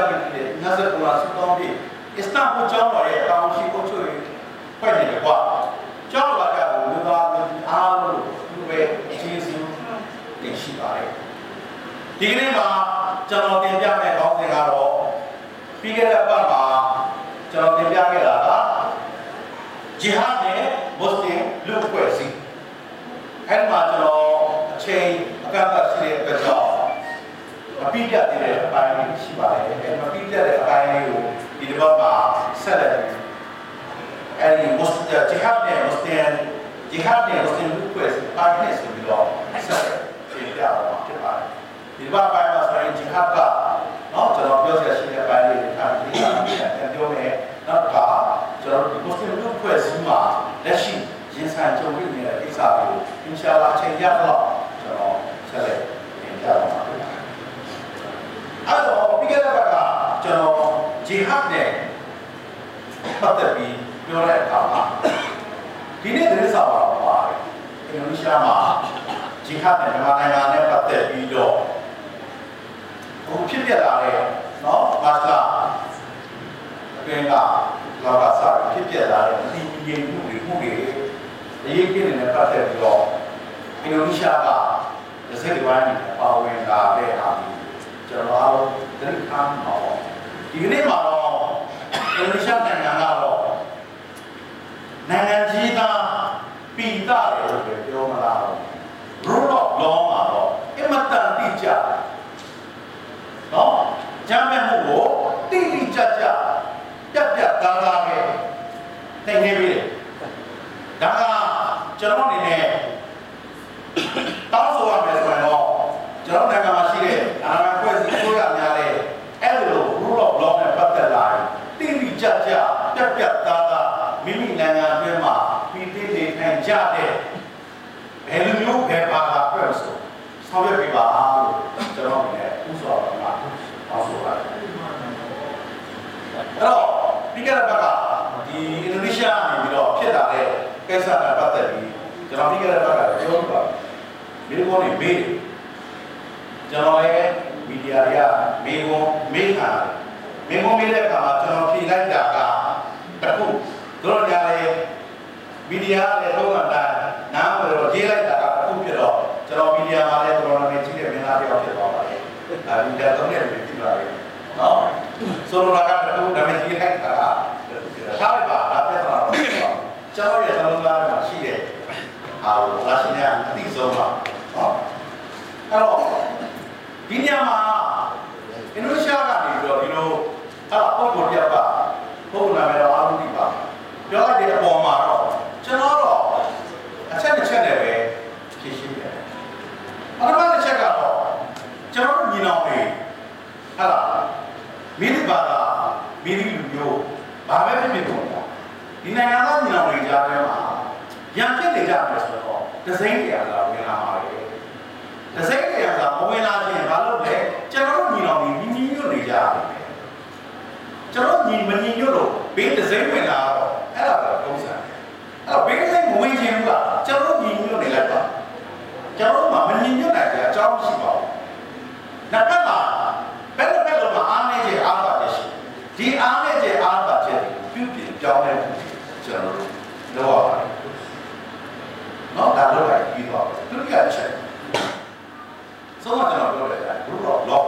ဘာဖြစ်တင်ပြပြတဲ့နတ်ဇ်ကုရ်အာန်စတောင်းပြီးအစ္စလာမ်ကိုကျောင်းတော်ရဲ့တောင်းရှိအုပ်ချုပ်ရေးဖွဲ့နေတယ်ကွာကျောင်းတော်ကလူသားမျိုးအားလုံးလူပဲကျေးဇူးတင်ရှိပါတယ်ဒီကနေ့မှာကျွန်တော်တင်ပြမယ့်ခေါင်းစဉ်ကတော့ပြီးခဲ့တဲ့ပတ်မှာကျွန်တော်တင်ပြခဲ့တာကဂျီဟာဒ်နဲ့မွတ်စလင်လူ့အဖွဲ့အစည်းအဲ့မှာကျွန်တော်အချိန်အကန့်အသတ်ရှိတဲ့အတွက်ကြောင့် မပြီးပြတ်သေးတဲ့အပိုင်းလေးရှိပါတယ်အဲ့မပြီးပြတ်တဲ့အပိုင်းလေးကိုဒီတစ်ပတ်မှာဆက်လက်ပြီးအဲ့ဒီမွတ်စလင်ဂျီဟာဒ်နဲ့မွတ်စလင်ဂျီဟာဒ်နဲ့မွတ်စလင်လူ့အဖွဲ့အစည်းပိုင်းနဲ့ဆိုပြီးတော့ဆက်လက်ပြီးပြတော့ဖြစ်ပါတယ်ဒီတစ်ပတ်ပိုင်းမှာဆိုရင်ဂျီဟာဒ်ကနော်ကျွန်တော်ပြောစရာရှိတဲ့အပိုင်းလေးတွေထားပြီးပြန်ပြောမယ်နောက်တစ်ခါကျွန်တော်တို့ဒီမွတ်စလင်လူ့အဖွဲ့အစည်းမှာလက်ရှိရင်ဆိုင်ကြုံတွေ့နေတဲ့ကိစ္စတွေကိုအင်ရှာလာအချိန်ရတော့ကျွန်တော်ဆက်လက်ပြင်ပြတော့မှာဖြစ်ပါတယ်။ အဲ့တော့ပြီးခဲ့တဲ့ဘက်ကကျွန်တော်ဂျီဟတ်နဲ့ပတ်သက်ပြီးပြောတဲ့အခါမှာဒီနေ့သတင်းစာပါတော့ပါတယ်။အင်ဒိုနီးရှားမှာဂျီဟတ်နဲ့မြန်မာနိုင်ငံနဲ့ပတ်သက်ပြီးတော့ဟိုဖြစ်ပြလာတဲ့နော်မာစလာအတွင်းကလောကစားဖြစ်ပြလာတဲ့ဒီငြိမ်မှုတွေမှုတွေအရေးကြီးနေတဲ့ပတ်သက်ပြီးတော့အင်ဒိုနီးရှားကတစ်စိတ်တစ်ပိုင်းနဲ့ပါဝင်လာတဲ့အားဖြင့် ကျွန်တော်အားလုံးသတိထားမှာပေါ့ဒီကနေ့မှာတော့အင်ဒိုနီးရှားနိုင်ငံကတော့နိုင်ငံကြီးသားပြည်သားတယ်လို့ပြောမလားတော့ rule of law မှာတော့အမတန်တိကျနော်ဂျမ်းမဲ့မှုကိုတိတိကျကျပြတ်ပြတ်သားသားပဲသိနေပြီဒါကကျွန်တော်အနေနဲ့တောင်းဆိုရမယ်ဆိုရင်တော့ကျွန်တော်နိုင်ငံမှာရှိတဲ့အာဏာခွဲစီဆိုရများတဲ့အဲ့လို rule of law နဲ့ပတ်သက်လာရင်တိတိကျကျပြတ်ပြတ်သားသားမိမိနိုင်ငံအတွင်းမှာပြည်တည်နေနိုင်ကြတဲ့ဘယ်လိုမျိုးဘယ်ဘာသာပြည့်စုံဆောင်ရွက်ပေးပါလို့ကျွန်တော်အနေနဲ့ဥစွာပါမှာတောင်းဆိုပါတယ်အဲ့တော့ပြီးခဲ့တဲ့ဘက်ကဒီအင်ဒိုနီးရှားကနေပြီးတော့ဖြစ်လာတဲ့ကိ စ္စနဲ့ပတ်သက်ပြီးကျွန်တော်ပြီးခဲ့တဲ့ဘက်ကပြောပြပါမိဘတွေမေးကျွန်တော်လည်းမီဒီယာတွေကမေးခွန်းမေးတာမေးခွန်းမေးတဲ့အခါမှာကျွန်တော်ဖြေလိုက်တာကတခုတို့ညာလေမီဒီယာလည်းတော့မှတိုင်းနားမလို့ရေးလိုက်တာကတခုဖြစ်တော့ကျွန်တော်မီဒီယာမှာလည်းတော်တော်လေးကြီးတဲ့မင်းသားတယောက်ဖြစ်သွားပါတယ်။အဲဒီတော့တော့လည်းပြပါလေ။နော်။ဆိုလိုတာကတော့ဒါပေမဲ့ရေးလိုက်တာကထားလိုက်ပါဒါပြဿနာတော့ ကျွန်တော်ရဲ့သလုံးသားမှာရှိတဲ့အာလာရှင်ကအတိဆုံးပါနော်အဲ့တော့ဒီညမှာအင်ဒိုနီးရှားကနေပြီးတော့ဒီလိုအဲ့ပုံပေါ်ပြပါပုံနာမည်တော့အာရုံဒီပါပြောလိုက်တဲ့အပေါ်မှာတော့ကျွန်တော်တော့အချက်တစ်ချက်နဲ့ပဲဖြည့်ရှင်းတယ်ပထမတစ်ချက်ကတော့ကျွန်တော်တို့ညီနောင်တွေဟဲ့လားမိနစ်ပါတာမိနစ်လူမျိုးဘာပဲဖြစ်ဖြစ်ပေါ့ ဒီနိုင်ငံသားညီနောင်တွေကြားထဲမှာရံဖြစ်နေကြတယ်ဆိုတော့ဒဇိမ့်တရားလာဝင်လာပါလေဒဇိမ့်တရားလာမဝင်လာခြင်းဘာလို့လဲကျွန်တော်တို့ညီနောင်တွေညီညီညွတ်နေကြတယ်ကျွန်တော်ညီမညီညွတ်လို့ဘေးဒဇိမ့်ဝင်လာတော့အဲ့ဒါတော့ပုံစံအဲ့တော့ဘေးဒဇိမ့်မဝင်ခြင်းကကျွန်တော်ညီညွတ်နေလိုက်ပါကျွန်တော်မှမညီညွတ်နိုင်ကြအကြောင်းရှိပါဘူးနှစ်ဖက်မှာဘယ်တစ်ဖက်လုံးမှာအားနေခြင်းအားပါခြင်းရှိဒီအားနေခြင်းအားပါခြင်းပြုပြင်ပြောင်းလဲမှုကျွန်တော်တို့ လုပ်ရပါတယ်နော်ဒါလုပ်လိုက်ပြီးတော့သူကချက်ဆုံးမကျွန်တော်ပြောလိုက်တာဘုရောလော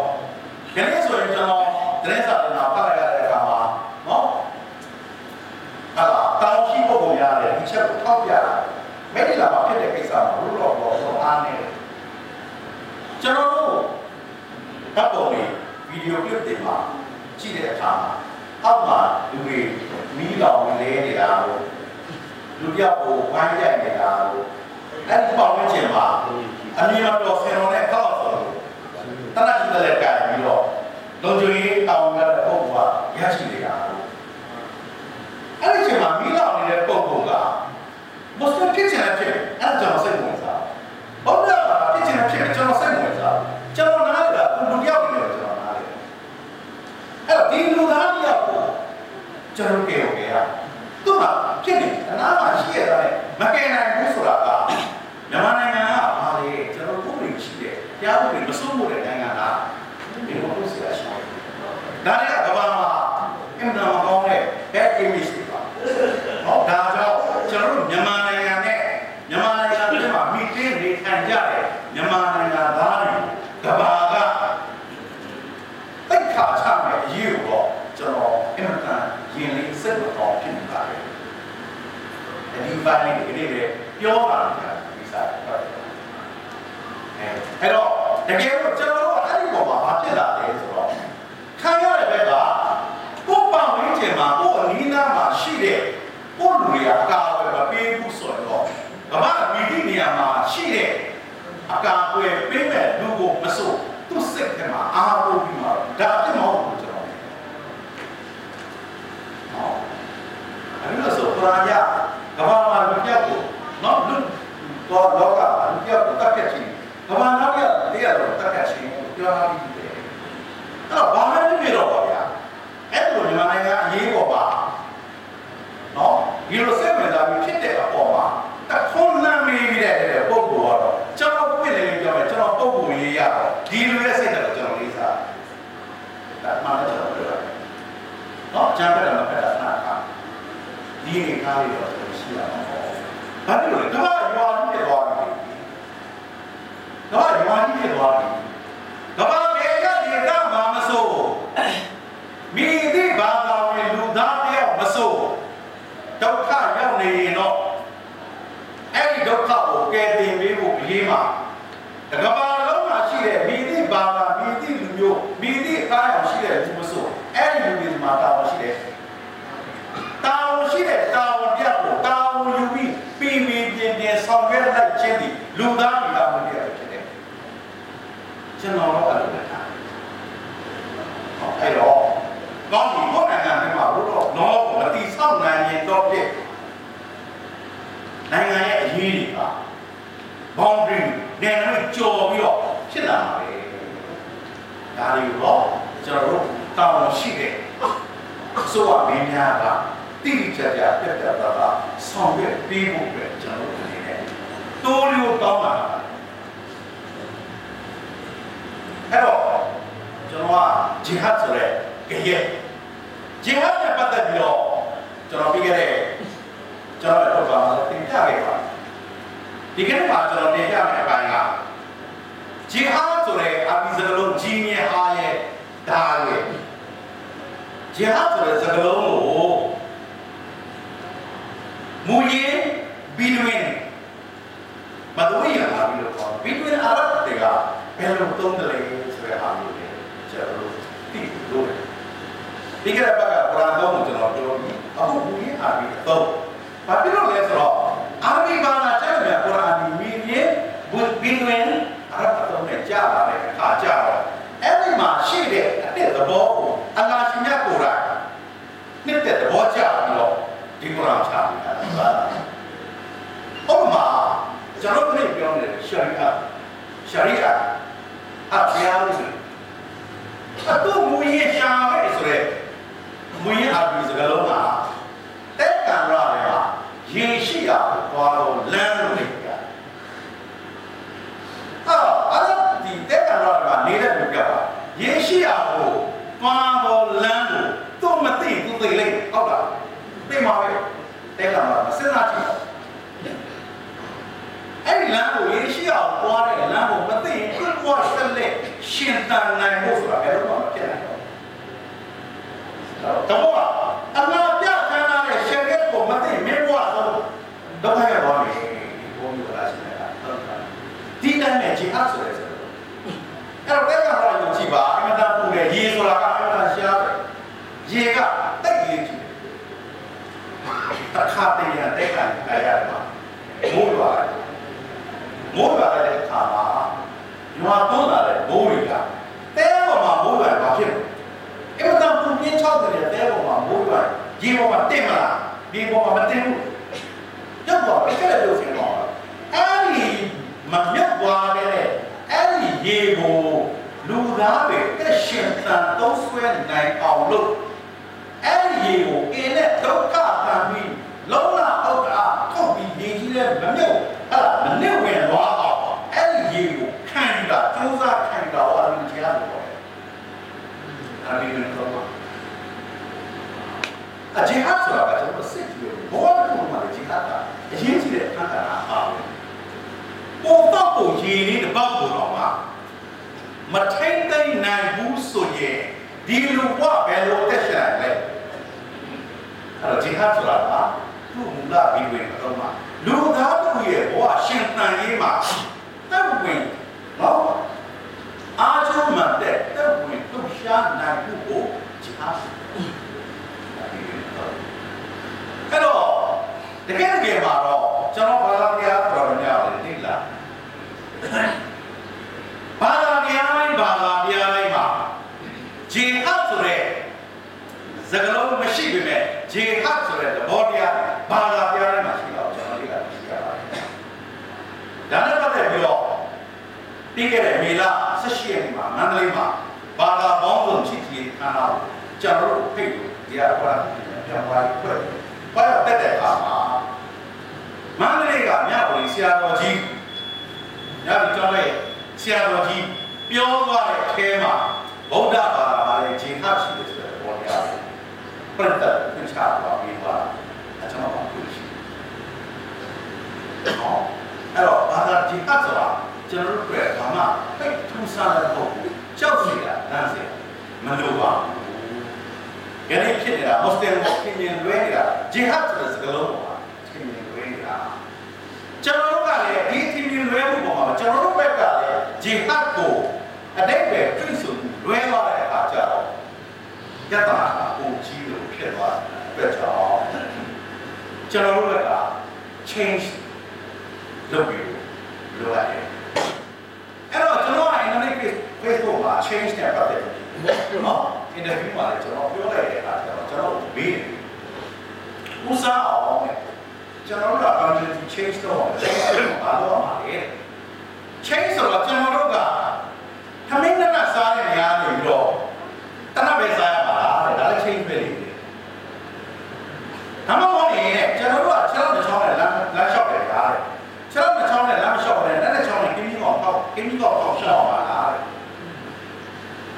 ခဏဆိုရင်ကျွန်တော်တရင်စာတင်တာဖတ်လိုက်ရတဲ့အခါမှာနော်ဟာတောင်းရှိဖို့ပုံရတယ်ဒီချက်ကိုထောက်ပြတာမဲ့ဒီလာမှာဖြစ်တဲ့ကိစ္စမှာဘုရောလောဆုံးအားနေတယ်ကျွန်တော်တို့ဓာတ်ပုံတွေဗီဒီယိုကလစ်တွေမှာကြည့်တဲ့အခါမှာအောက်မှာလူတွေမီးလောင်လဲနေတာလို့ လူပြောက်ကိုဝိုင်းရိုက်နေတာလို့အဲ့ဒီပေါင်းဝင်ခြင်းမှာအမြင်တော်ဆင်တော်နဲ့ကောက်ဆိုလို့တနတ်ကြီးလည်းကြိုင်ပြီးတော့လုံခြုံရေးတောင်းရတဲ့ပုံကရရှိနေတာလို့အဲ့ဒီချိန်မှာမီးလောင်နေတဲ့ပုံကမွတ်စလင်ဖြစ်ချင်တဲ့ဖြစ်အဲ့ဒါကျွန်တော်စိတ်ဝင်စားဘုရားကဖြစ်ချင်တဲ့ဖြစ်ကျွန်တော်စိတ်ဝင်စားကျွန်တော်နားလေတာလူတယောက်နေတယ်ကျွန်တော်နားလေအဲ့တော့ဒီလူသားတယောက်ကိုကျွန်တော်ကြည့်ရအောင်သူကဖြစ်နေအနာမှာရှိရတဲ့မကယ်နိုင်ဘူးဆိုတာကမြန်မာနိုင်ငံကဘာလဲကျွန်တော်တို့ပြည်ရှိတယ်တရားဥပဒေမစိုးမိုးတဲ့နိုင်ငံလားဒီလိုမျိုးဆရာရှိတယ်ဒါတွေကကမ္ဘာမှာအင်တာမကောင်းတဲ့ bad image တွေပါဟောဒါကြောင့်ကျွန်တော်တို့မြန်မာနိုင်ငံနဲ့မြန်မာနိုင်ငံထဲမှာမိတင်းနေထိုင်ကြတယ်မြန်မာနိုင်ငံသားတွေကမ္ဘာကတိတ်ခါချမယ်အရေးကိုတော့ကျွန်တော်အင်တာရင်လေးစိတ်မကောင်းဖြစ်နေပါတယ်ဒီပိုင်းလေးဒီလေးပြောတာဒီစားဟုတ်အဲအဲ့ တော့တကယ်လို့ကျွန်တော်တို့အဲ့ဒီပေါ်မှာဘာဖြစ်လာလဲဆိုတော့ခံရတဲ့ဘက်ကကိုယ်ပောင်ရင်းချင်မှာကိုယ်အနီးနားမှာရှိတဲ့ကိုယ်လူတွေအကာအကွယ်မပေးဘူးဆိုတော့ကမ္ဘာမိတိနေရာမှာရှိတဲ့အကာအကွယ်ပေးမဲ့လူကိုမစိုးသူ့စိတ်ထဲမှာအားကိုးပြီးမှာဒါအဖြစ်မဟုတ်ဘူးကျွန်တော်ဟောအဲ့လိုဆိုပရာယကမ္ဘာမှာလူပြောက်ကိုနော်လူတော့လောကမှာလူပြောက်ကိုတက်ဖြတ်ခြင်းကမ္ဘာနောက်ရတရားတော့တက်ဖြတ်ခြင်းကိုပြောရပြီးတယ်အဲ့တော့ဘာမှမဖြစ်တော့ပါဗျာအဲ့လိုမြန်မာနိုင်ငံအရေးပေါ်ပါနော်ဒီလိုစိတ်ဝင်စားပြီးဖြစ်တဲ့အပေါ်မှာတခုံးလမ်းမေးပြီးတဲ့ပုံပေါ်တော့ကျွန်တော်ပြည့်နေပြောမယ်ကျွန်တော်ပုံပေါ်ရေးရတော့ဒီလိုရဲ့စိတ်ကတော့ကျွန်တော်လေးစားဒါမှလည်းကျွန်တော်ပြောတာနော်ဂျမ်းပြတယ်မပြတာနာခါဒီနေကားလေးတော့ရှိရအောင်ဘာဖြစ်လို့လဲကမ္ဘာရွာကြီးဖြစ်သွားပြီကမ္ဘာရွာကြီးဖြစ်သွားပြီကမ္ဘာပေကဒီကမှာမဆိုးမိသည့်ဘာသာဝင်လူသားတယောက်မဆိုးဒုက္ခရောက်နေရင်တော့အဲ့ဒီဒုက္ခကိုကယ်တင်ပေးဖို့အရေးမှာတကဘာလုံးမှာရှိတဲ့မိသည့်ဘာသာမိသည့်လူမျိုးမိသည့်အားရရှိတဲ့လူမဆိုးအဲ့ဒီလူတွေမှာတာဝန်ရှိတယ်တာဝန်ရှိတဲ့တာဝန်ပြတ်ကိုတာဝန်ယူပြီးပြည်ပြည်ပြင်းပြင်းဆောင်ရွက်လိုက် ခြင်းဒီလူသားတွေတာဝန်ပြတ်ဖြစ်တယ်ကျွန်တော်တော့အဲ့လိုပဲထားအဲ့တော့ကောင်းပြီကိုယ်နိုင်ငံမှာဘုတော့တော့မတိဆောက်နိုင်ရင်တော့ပြည့်နိုင်ငံရဲ့အရေးတွေက boundary နိုင်ငံတွေကြော်ပြီးတော့ဖြစ်လာပါလေဒါတွေတော့ကျွန်တော်တို့တောင်းရှိတယ်ဆိုတော့မင်းများကတိတိကျကျပြတ်ပြတ်သားသားဆောင်ရွက်ပေးဖို့ပဲကျွန်တော် တို့အနေနဲ့တိုးလို့တောင်းလာတာအဲ့တော့ကျွန်တော်ကဂျီဟတ်ဆိုတဲ့ကြရဲ့ဂျီဟတ်နဲ့ပတ်သက်ပြီးတော့ကျွန်တော်ပြီးခဲ့တဲ့ကျွန်တော်တို့ကသင်ပြခဲ့ပါတယ်ဒီကနေ့မှာကျွန်တော်တင်ပြမယ့်အပိုင်းကဂျီဟာဆိုတဲ့အာဘီစကလုံးဂျီမြဟာရဲ့ဒါရဲ့ဂျီဟာဆိုတဲ့စကလုံးကိုမူရင်း between မတူရလာပြီးတော့ between Arab တွေကဘယ်လိုသုံးတယ်လဲဆိုတဲ့အားမျိုးတွေကျွန်တော်တို့သိလို့ဒီကရပတ်ကကုရ်အာန်တော့ကျွန်တော်ပြောပြီးအခုမူရင်းအာဘီတော့ဘာဖြစ်လို့လဲဆိုတော့အာဘီဘာသာကျတဲ့ကုရ်အာန်ဒီမီရင်း between Arab တော့နဲ့ကြားလာတဲ့အခါကျတော့အဲ့ဒီမှာရှိတဲ့အတဲ့သဘောကိုအလ္လာဟ်ရှင်မြတ်ကိုယ်တိုင်နှစ်တဲ့သဘောကျပြီးတော့ဒီကုရ်အာန်ချပြီးတာပါဥပမာ ကျွန်တော်တို့ပြောနေတဲ့ရှာရီအာရှာရီအာအဘယာဥစဉ်အတူမူရရှာပဲဆိုရဲမူရအဘီစကလုံးကတဲ့ကံရတဲ့မှာရေရှိရသွားတော့လမ်းလို့နေပြအဲ့အဲ့ဒီတဲ့ကံရတဲ့မှာနေတဲ့လူပြပါရေရှိရကိုသွားတော့လမ်းကိုသူ့မသိသူသိလိုက်ဟုတ်လားသိမှာပဲတဲ့ကံရမစဉ်းစားကြည့် အဲ့ဒီလမ်းကိုရေရှိအောင်ပွားတဲ့လမ်းကိုမသိရင်သူ့ဘဝဆက်လက်ရှင်သန်နိုင်ဖို့ဆိုတာဘယ်လိုမှမဖြစ်နိုင်ဘူး။တော့အနာပြခံရတဲ့ရှယ်ရက်ကိုမသိမင်းဘဝဆုံးဒုက္ခရောက်သွားပြီ။ဘုံမျိုးလားရှိနေတာ။ဒီတိုင်းနဲ့ဂျီဟတ်ဆိုရဲဆိုတော့အဲ့တော့ဘယ်ကတော့ယူကြည့်ပါအမတန်ပူတယ်ရေဆိုတာကအမတန်ရှားတယ်။ရေကတိတ်ရေးကြည့်တယ်။တစ်ခါတည်းရတဲ့ခံရရတယ်မှာမိုးရွာတယ် မိုးရွာတဲ့အခါမှာရွာသွန်းလာတဲ့မိုးတွေကတဲပေါ်မှာမိုးရွာဘာဖြစ်လဲအဲ့တော့ပူပြင်းချောက်တဲ့တဲပေါ်မှာမိုးရွာရေပေါ်မှာတက်မလားဒီပေါ်မှာမတက်ဘူးရုပ်ပေါ်ပြည့်တဲ့လို့ဆိုတော့အဲ့ဒီမမြတ်ွားတဲ့အဲ့ဒီရေကိုလူသားတွေတက်ရှင်တန်သုံးဆွဲနိုင်အောင်လို့အဲ့ဒီရေကိုအင်းနဲ့ဒုက္ခခံပြီးလုံးလာအောက်ကထုတ်ပြီးရေကြီးတဲ့မမြုပ်အဲ့ဒါမနစ်ဝင်သွားအောင်အဲ့ဒီရေကို ခံတာစူးစမ်းခံတာဟာလူကြီးရတယ်ပေါ့။အဲ့ဒီကတော့အဂျီဟတ်ဆိုတာကကျွန်တော်စစ်ကြည့်လို့ဘောကမှာဂျီဟတ်ကအရေးကြီးတဲ့အခါကပါပဲ။ပုံတော့ပုံရေလေးတစ်ပေါက်ကိုတော့မှမထိမ့်သိမ့်နိုင်ဘူးဆိုရင်ဒီလူကဘယ်လိုတက်ရှာလဲ။အဲ့တော့ဂျီဟတ်ဆိုတာကသူ့မူလပြီးဝင်တော့မှလူသားတို့ရဲ့ဘဝရှင်သန်ရေးမှာတက်ဝင် နော်အားချုံမှတဲ့တက်ဝင်သူရှာနိုင်မှုကိုဂျီဟတ်အဲ့တော့တကယ်တကယ်မှာတော့ကျွန်တော်ဘာသာတရားတော်များတယ်သိလားဘာသာတရားတိုင်းဘာသာတရားတိုင်းမှာဂျီဟတ်ဆိုတဲ့စကားလုံးမရှိပေမဲ့ဂျီဟတ်ဆိုတဲ့သဘောတရားဘာသာတရားတိုင်းမှာရှိတော့ကျွန်တော်တို့ကသိရပါတယ်ဒါနဲ့ပတ်သက်ပြီးတော့ ပြီးခဲ့တဲ့မေလ18ရက်နေ့မှာမန္တလေးမှာဘာသာပေါင်းစုံချစ်ကြည်ခမ်းနားကိုကျွန်တော်တို့ဖိတ်လို့တရားဟောတာပြန်ပါဖွင့်ဘာလို့တက်တဲ့အခါမှာမန္တလေးကမြတ်ဗော်ဆရာတော်ကြီးညဒီကျောင်းရဲ့ဆရာတော်ကြီးပြောသွားတဲ့အထဲမှာဗုဒ္ဓဘာသာမှာလည်းဂျင်ဟတ်ရှိတယ်ဆိုတဲ့ဘောတရားပြတ်တဲ့သင်္ချာပါပြီးသွားအကျွန်တော်ကပြောရှိတယ်ဟောအဲ့တော့ဘာသာဂျင်ဟတ်ဆိုတာ ကျွန်တော်တို့တွေ့ဘာမှတိတ်ထူးဆန်းတဲ့ပုံကြောက်စီတာတန်းစီမလိုပါဘူး။ယနေ့ဖြစ်နေတာမွတ်စလင်ကိုခင်မြင်လွဲနေတာဂျီဟတ်ဆိုတဲ့စကားလုံးပေါ်မှာခင်မြင်လွဲနေတာ။ကျွန်တော်တို့ကလည်းဒီခင်မြင်လွဲမှုပေါ်မှာကျွန်တော်တို့ဘက်ကလည်းဂျီဟတ်ကိုအတိတ်ပဲပြည့်စုံလွဲသွားတဲ့အခါကျတော့ယတနာကပုံကြီးလို့ဖြစ်သွားတဲ့အတွက်ကြောင့်ကျွန်တော်တို့က change လုပ်ပြီးလိုရတယ်။ အဲ့တော့ကျွန်တော်က internet Facebook မှာ change တဲ့ပတ်သက်ပြီးနော် interview မှာလည်းကျွန်တော်ပြောလိုက်တဲ့အခါကျတော့ကျွန်တော်မေးတယ်။ဦးစားအောင်နဲ့ကျွန်တော်တို့က community change တော့ change တော့ဘာလို့မှာလဲ။ change ဆိုတော့ကျွန်တော်တို့ကခမင်းနဲ့စားတဲ့နေရာနေပြီးတော့တနပဲစားရပါလားတဲ့ဒါလည်း change ပဲလေ။ဒါမှမဟုတ်ရင်ကျွန်တော်တို့ကခြေထောက်တစ်ချောင်းနဲ့လမ်းလမ်းလျှောက်တယ်ကားတဲ့။ခြေထောက်တစ်ချောင်းနဲ့လမ်းမလျှောက်တယ်လက်တစ်ချောင်းနဲ့ကင်းကြီးကောင်ပေါက်ကင်းကြီးကောင်ပေါက်ရှောက်ပါလားတဲ့။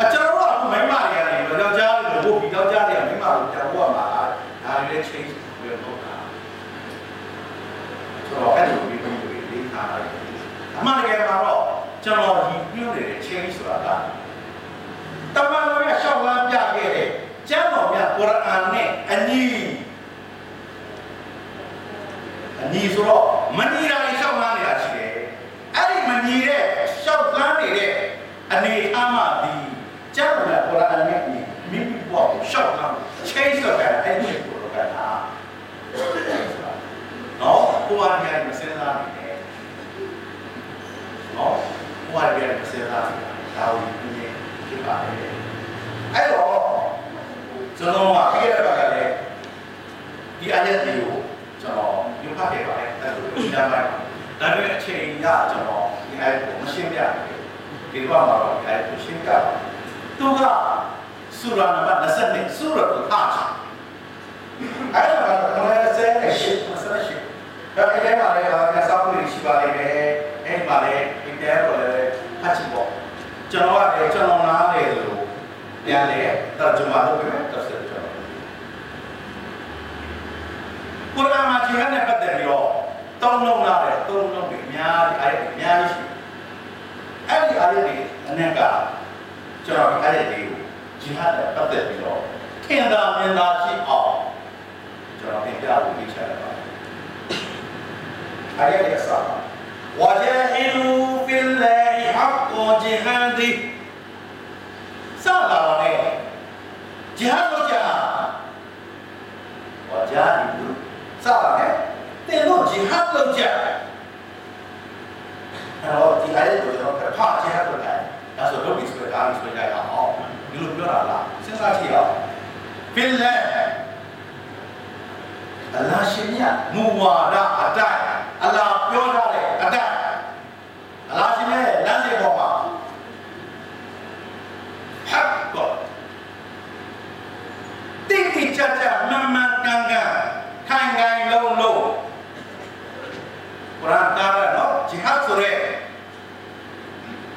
အကျွန်တော်တို့ကမိမတွေရတယ်ယောက်ျားတွေတို့ပြီးယောက်ျားတွေကမိမကိုတောင်းရမှာလား။ဒါတွေလည်း change ပြောတော့တာ။ဆိုတော့အဲ့လိုမျိုးတွေလေးထားတယ်။အမှန်တကယ်မှာတော့ကျွန်တော်ဒီပြောနေတဲ့ change ဆိုတာကတမန်တော်ရရှောက်လန်းပြခဲ့တဲ့ကျမ်းတော်မြတ်ကုရ်အာန်နဲ့အညီ အညီဆိုတော့မညီတာတွေရှောက်လန်းနေတာရှိတယ်အဲ့ဒီမညီတဲ့ရှောက်လန်းနေတဲ့အနေအမှဒီကျမ်းစာကုရ်အာန်နဲ့မိမိဘောရှောက်လန်း change လုပ်တာအဲ့ဒီကိုလုပ်တာနော်ကိုယ်ကလည်းမစင်စားနေတယ်နော်ကိုယ်ကလည်းမစင်စားနေတာဒါကိုဒီနေ့ဖြစ်ပါတယ်အဲ့တော့ကျွန်တော်ကပြည့်ရပါကလည်းဒီအရက်တွေကိုကျွန်တော်ယူဖတ်ခဲ့ပါတယ်အဲ့လိုဒီနားမှာဒါပေမဲ့အချိန်ရကျွန်တော်ဒီအရက်ကိုမရှင်းပြဘူးဒီဘက်မှာတော့ဒီအရက်ကိုရှင်းပြပါသူကဆူရာနံပါတ်22ဆူရာတ်ဟာချာအဲ့ဒါကတော့လည်းဆဲနေရှိဆဲ ရှိဒါအဲ့ဒီမှာလည်းငါစောင့်လို့ရှိပါလိမ့်မယ်အဲ့ဒီမှာလည်းဒီတဲတော့လည်းဖတ်ချင်ပေါ့ကျွန်တော်ကလည်းကျွန်တော်နားလေလို့ပြန်လေတရဂျမာလုပ်ပေးမယ်တစ်ဆက်ကျွန်တော်ကုရ်အာန်မှာဂျီဟတ်နဲ့ပတ်သက်ပြီးတော့သုံးလုံးလာတယ်သုံးလုံးတွေအများကြီးအဲ့ဒီအများကြီးရှိအဲ့ဒီအားတွေအနက်ကကျွန်တော်အဲ့ဒီတွေကိုဂျီဟတ်နဲ့ပတ်သက်ပြီးတော့ထင်သာမြင်သာရှိအောင်ကျွန်တော်ပြင်ပြဖို့ဒီချက်ပါ ayat yang sama wajahidu billahi haqqa jihadi sama ne jihad lo jihad wajahidu sama ne te lo jihad lo jihad kalau di ayat itu orang kata jihad lo jihad ဒါဆိုလုပ်ပြီးဆိုတော့ဒါလို့ဆိုကြရအောင်ဒီလိုပြောတာလားစဉ်းစားကြည့်အောင်ဖင်လန်အလ္လာရှင်မြတ်မူဝါဒအတိုင်း အလ္လာဟ်ပြောထားတဲ့အတိုင်းအလ္လာဟ်ရှင်မြတ်လမ်းစဉ်ပေါ်မှာ حق တိတိကျကျမှန်မှန်ကန်ကန်ခိုင်ခိုင်လုံးလုံးကုရ်အာန်သားရနော်ဂျီဟတ်ဆိုရဲ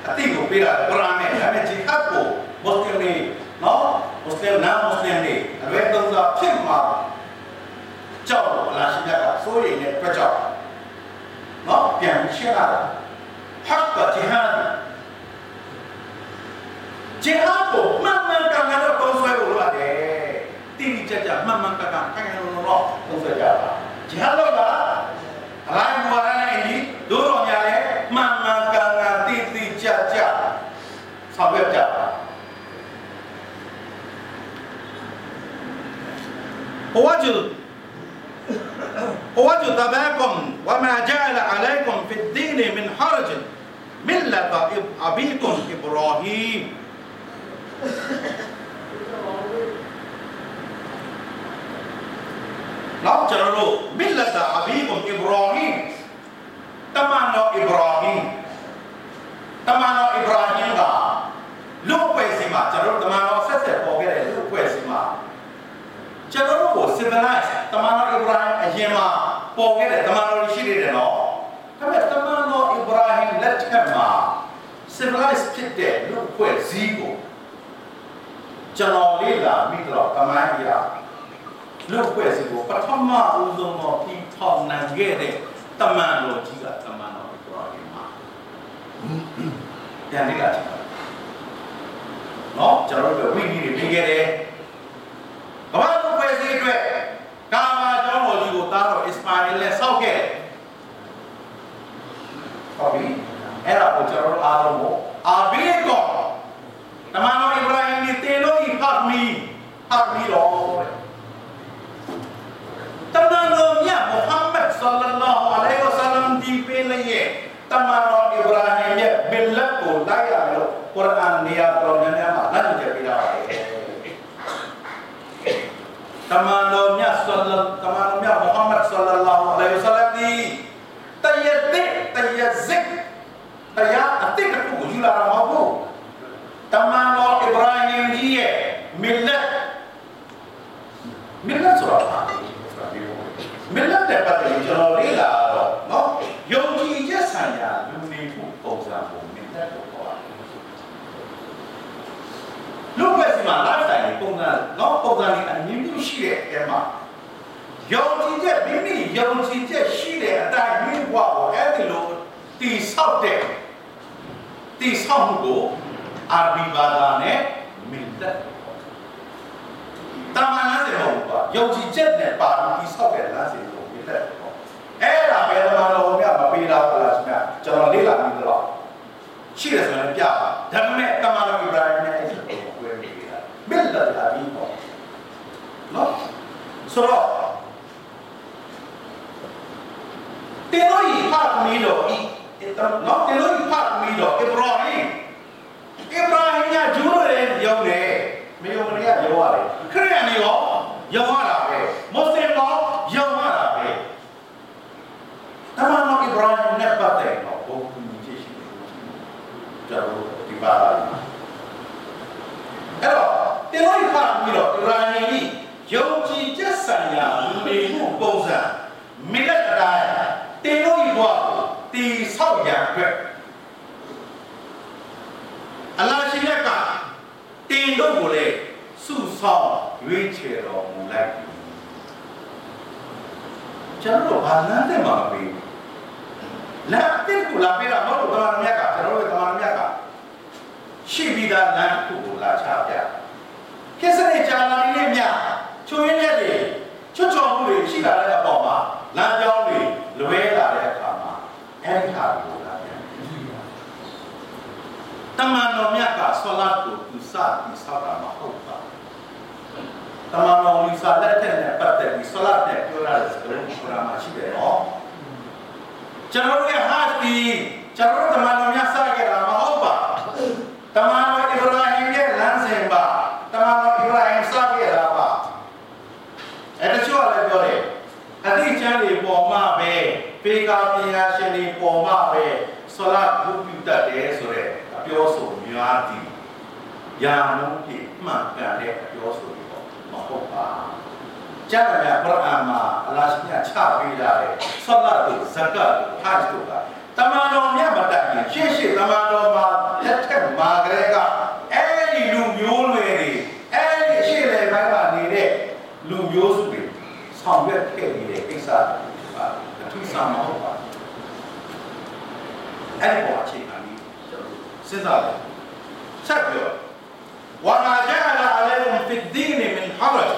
အတိကိုပြတာကုရ်အာန်နဲ့ဒါပေမဲ့ဂျီဟတ်ကိုမွတ်စလင်တွေနော်မွတ်စလင်နာမွတ်စလင်တွေအလွဲသုံးစားဖြစ်မှာကြောက်လို့အလားရှိမြတ်ကစိုးရိမ်တဲ့အတွက်ကြောင့်နော် ပြန်ရှင်းလာတာဟတ်ကဂျီဟတ်ဂျီဟတ်ကိုမှန်မှန်ကန်ကန်တော့သုံးဆွဲဖို့လိုရတယ်တိတိကျကျမှန်မှန်ကန်ကန်ခိုင်ခိုင်လုံးလုံးတော့သုံးဆွဲကြတာဂျီဟတ်လို့ကအလိုင်းဘောရနဲ့ဒီဒိုးတော်များလဲမှန်မှန်ကန် وما جعل عليكم في الدين من حرج ملة أبيكم إبراهيم. نظر ملة أبيكم إبراهيم. تمانو إبراهيم. تمانو إبراهيم. دا لو بيسي ما جرو تمانو سسر بوغير لو بيسي ما جرو سيدنا تمانو إبراهيم. أجيما ဘရာဟင်တမန်တော်အီဘရာဟင်ကလူ့အဖွဲ့အစည်းမှာကျွန်တော်တို့တမန်တော်ဆက်ဆက်ပေါ်ခဲ့တဲ့လူ့အဖွဲ့အစည်းမှာကျွန်တော်တို့ကို civilize တမန်တော်အီဘရာဟင်အရင်မှာပေါ်ခဲ့တဲ့တမန်တော်ရှိနေတယ်နော်ဒါပေမဲ့တမန်တော်အီဘရာဟင်လက်ထက်မှာ civilize ဖြစ်တဲ့လူ့အဖွဲ့အစည်းကိုကျွန်တော်လေ့လာမိတော့တမန်ကြီးရာလူ့ဖွဲ့စည်းကိုပထမဦးဆုံးတော့ပြီးထောင်နိုင်ခဲ့တဲ့တမန်တော်ကြီးကတမန်တော်ဘုရားရှင်မှာပြန်လေးကချင်တာနော်ကျွန်တော်တို့ဝိနည်းတွေပြီးခဲ့တယ်ကမ္ဘာလူ့ဖွဲ့စည်းအတွက်ကာမာကျော င်းတော်ကြီးကိုတားတော်အစ္စမာအီလ်နဲ့ဆောက်ခဲ့ဟုတ်ပြီအဲ့ဒါကိုကျွန်တော်တို့အားလုံးကိုအာဘီကောတမန်တော်အစ္စရာဟင်ဒီတင်လို့ဤဖတ်မီဖတ်မီတော့တမန်တော်မြတ်မုဟမ္မဒ်ဆလ္လာလာဟူအလိုင်းဝဆလမ်ဒီပေးလျက်တမန်တော်အစ္စရာဟင်ရဲ့ဘင်လက်ကိုလိုက်ရလို့ကုရ်အာန်နေရာတော်များများမှာလက်ညှိချက်ပေးတာပါတမန်တော်မြတ်ဆလ္လာတမန်တော်မြတ်မုဟမ္မဒ်ဆလ္လာလာဟူအလိုင်းဝဆလမ်ဒီတယတ်တယတ်ဇစ်တရားအတိတ်ကကို ယူလာတာမဟုတ်ဘူးတမန်တော်အစ္စရာဟင်ကြီးရဲ့မီလတ်မီလတ်ဆိုတာဘာလဲမီလတ်တဲ့ပတ်သက်ပြီးကျွန်တော်လေ့လာတော့နော်ယုံကြည်ချက်ဆိုင်ရာလူနေမှုပုံစံကိုမီလတ်ကိုခေါ်တာလူပဲစီမှာ lifestyle ပုံစံနော်ပုံစံတွေအမျိုးမျိုးရှိတဲ့အထဲမှာယုံကြည်ချက်မိမိယုံကြည်ချက်ရှိတဲ့အတိုင်းမိဘကိုအဲ့ဒီလိုတည်ဆောက်တဲ့ တည်ဆောက်မှုကိုအာဘီဘာသာနဲ့မီလတ်တာမန်လမ်းစဉ်မဟုတ်ဘူးကွာယုံကြည်ချက်နဲ့ပါပြီးတည်ဆောက်တဲ့လမ်းစဉ်ကိုမီလတ်ပေါ့အဲ့ဘယ်တမန်တော်များမပေးတာလားရှင်ဗျာကျွန်တော်လေ့လာပြီးတော့ရှိတယ်ဆိုရင်ပြပါဒါပေမဲ့တမန်တော်ဣဗရာဟိနဲ့အဲ့ဒီကိုကိုယ်ပြီးတာဘယ်လာတာဒီပေါ့နော်ဆိုတော့တေလို့ဤဖတ်မီတော့ဤ နော်တေလို့ဤဖတ်မီတော့ဣဗရာဟိဣဗရာဟိကဂျူးတွေရုံတယ်မယုံမရရောရတယ်ခရစ်ယာန်တွေရောရောရတာပဲမွတ်စလင်ရောရောရတာပဲတမန်တော်ဣဗရာဟိနဲ့ပတ်သက်တော့ဘုံကူညီရှိတယ်ကျွန်တော်ဒီပါလာအဲ့တော့တေလို့ဤဖတ်မီတော့ဣဗရာဟိယုံကြည်ချက်ဆိုင်ရာလူတွေမှုပုံစံမိလက်အတိုင်းတင်လို့ဤဘဝကိုတီဆောက် ရန်အတွက်အလ္လာဟ်ရှိရကတင်တို့ကိုလည်းစုဆောင်ရွေးချယ်တော်မူလိုက်ပြီကျွန်တော်ဘာလမ်းတဲ့မှာမပြီးလမ်းတဲ့ကိုလာပေးတာမဟုတ်ဘူးတမန်တော်မြတ်ကကျွန်တော်တို့တမန်တော်မြတ်ကရှိပြီးသားလမ်းတစ်ခုကိုလာချပြခေတ်စနစ်ကြာလာနေတဲ့မြတ်ချွေးရက်တွေချွတ်ချော်မှုတွေရှိလာတဲ့အပေါ်မှာလမ်းကြောင်းတွေလွဲလာတဲ့အခါမှာအဲ့ဒီဟာကိုလာပြန် တမန်တော်မြတ်ကဆွလတ်ကိုသူစပြီးဆောက်တာမဟုတ်ပါတမန်တော်လူစားလက်ထက်နဲ့ပတ်သက်ပြီးဆွလတ်နဲ့ပြောရတဲ့စကားလုံးကုရ်အာန်မှာရှိတယ်နော်ကျွန်တော်တို့ရဲ့ဟာဒီကျွန်တော်တို့တမန်တော်မြတ်စခဲ့တာမဟုတ်ပါတမန်တော်ဣဗရာဟိမ်ရဲ့လမ်းစဉ်ပါတမန်တော်ဣဗရာဟိမ်စခဲ့တာပါအဲ့တချို့ကလည်းပြောတယ်အတိတ်ချမ်းတွေပေါ်မှာပဲပေကာပညာရှင်တွေပေါ်မှာပဲဆလတ်ဘုပြုတတ်တယ်ဆိုတဲ့အ ပြောဆိုများသည်ယာနုပြမှန်ကန်တဲ့အပြောဆိုတွေပေါ့မဟုတ်ပါကျမ်းစာကုရ်အာန်မှာအလ္လာဟ်ရှင်ကချပေးကြတယ်ဆလတ်တို့ဇကတ်တို့ဟတ်တို့ကတမန်တော်မြတ်မတတ်ရင်ရှေ့ရှေ့တမန်တော်မှာလက်ထက်မှာကလေးကအဲ့ဒီလူမျိုးတွေအဲ့ဒီရှေ့လေဘိုင်းမှာနေတဲ့လူမျိုးစုတွေဆောင်ရွက်ခဲ့နေတဲ့ကိစ္စတွေပါအထူးဆန်းမဟုတ်ပါအဲ့ဒီပေါ်အခြေခံပြီးကျွန်တော် စဉ်းစားတယ်ဆက်ပြောဝါမာဂျာလာအလိုင်ဖီဒီနမင်ဟာရဂျ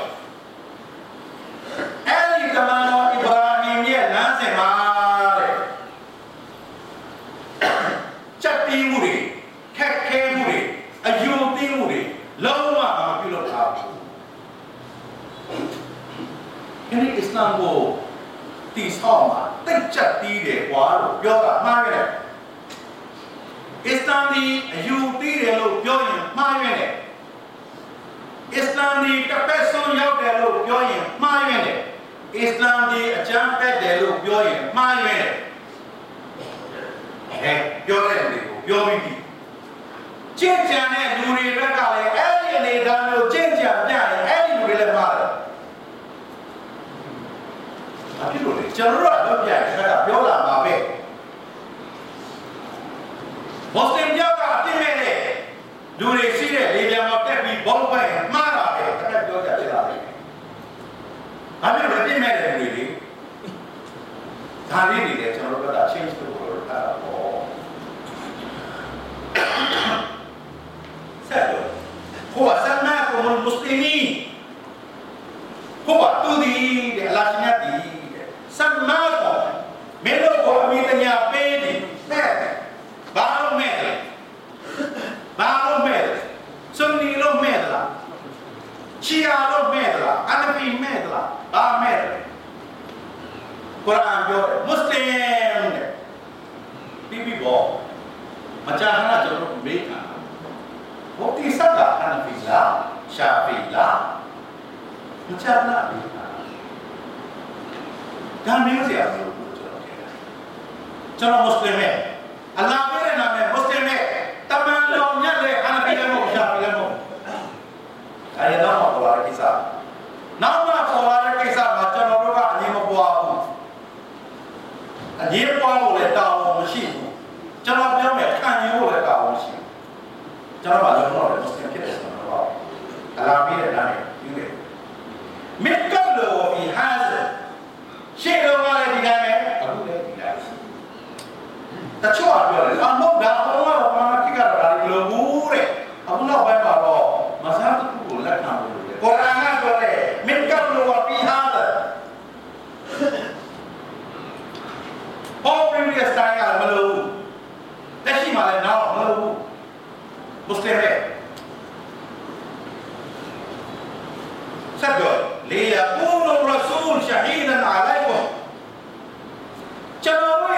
အဲ့ဒီတမန်တော်ဣဗရာဟိမ်ရဲ့လမ်းစဉ်မှာတဲ့ချက်တီးမှုတွေခက်ခဲမှုတွေအယုံသိမှုတွေလုံးဝမပြုလုပ်ထားဘူးဒီနေ့အစ္စလာမ်ကိုတီဆောက်မှာတိတ်ချက်တီးတယ်ကွာလို့ပြောတာမှားရတယ် အစ္စလာမ်ဒီအယူတီးတယ်လို့ပြောရင်မှားရတယ်အစ္စလာမ်ဒီတပတ်ဆုံးရောက်တယ်လို့ပြောရင်မှားရတယ်အစ္စလာမ်ဒီအကြမ်းဖက်တယ်လို့ပြောရင်မှားရတယ်အဲပြောတဲ့လူတွေကိုပြောပြီးပြီကြင်ကြံတဲ့လူတွေဘက်ကလည်းအဲ့ဒီအနေအထားမျိုးကြင်ကြံပြရင်အဲ့ဒီလူတွေလည်းမှားတယ်အဖြစ်လို့လေကျွန်တော်တို့ကတော့ပြန်ခါပြောလာပါပဲ မွတ်စလင်ပြောက်ကအပြစ်မဲ့တဲ့လူတွေရှိတဲ့လေပြန်မှာတက်ပြီးဘောင်းပိုင်မှားတာပဲတခါပြောကြဖြစ်လာတယ်။ဘာဖြစ်လို့ပြစ်မဲ့တဲ့လူတွေဒါလေးတွေလည်းကျွန်တော်တို့က change လုပ်လို့ထားတာပေါ့။ဆက်လို့ဟိုကဆမ်မာကုမ်မုစလင်မီဟိုကတူဒီတဲ့အလာရှင်ယတ်ဒီဆမ်မာကုမင်းတို့ကိုအမိတညာပေးဒီမဲ့ဘာလို့မဲ့လဲ ဘာလို့မဲ့လဲဆွန်နီလို့မဲ့လားချီယာလို့မဲ့လားအနဖီမဲ့လားဘာမဲ့လဲကုရ်အာန်ပြောတယ်မွတ်စလင်တဲ့ပြီးပြီပေါ့မကြာခဏကျွန်တော်တို့မေးတာဘုတိဆတ်ကအနဖီလားရှာဖီလားမကြာခဏမေးတာဒါမျိုးစရာမလိုဘူးကျွန်တော်ထင်တယ်ကျွန်တော်မွတ်စလင်ပဲအလ္လာဟ်ပေးတဲ့နာမည်မွတ်စလင်ပဲတမန်တော်မြတ် လည်းအနဖီလည်းမဟုတ်ရှာဖီလည်းမဟုတ်အဲဒီတော့မပေါ်လာတဲ့ကိစ္စနောက်မှပေါ်လာတဲ့ကိစ္စမှာကျွန်တော်တို့ကအငြင်းမပွားဘူးအငြင်းပွားဖို့လည်းတာဝန်မရှိဘူးကျွန်တော်ပြောမယ်ခံယူဖို့လည်းတာဝန်မရှိဘူးကျွန်တော်ကလည်းတော့မွတ်စလင်ဖြစ်တယ်ဆိုတော့အလ္လာဟ်ပေးတဲ့နာမည်ယူတယ်မက်ကပ်လို့ဒီဟာဇရှေ့တော့ကလည်းဒီတိုင်းပဲအခုလည်းဒီတိုင်းတချို့ကပြောတယ်အမဟုတ်ဒါအမှန်တော့ဘာ مستمر سبب ليكون الرسول شهيدا عليكم. كانوا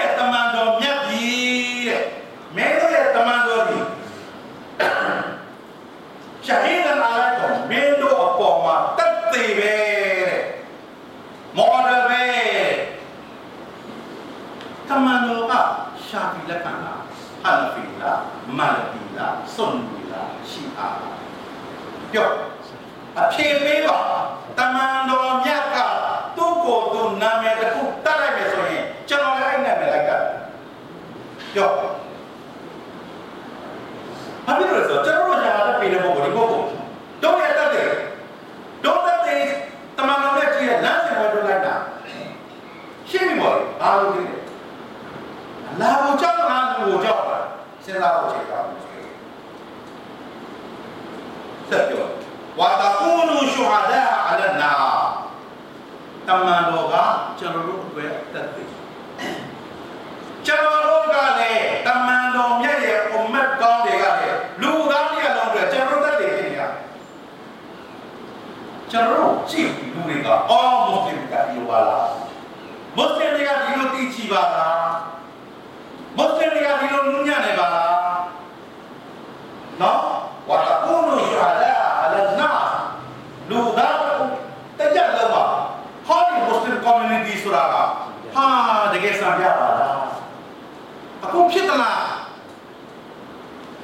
ဖြစ်သလား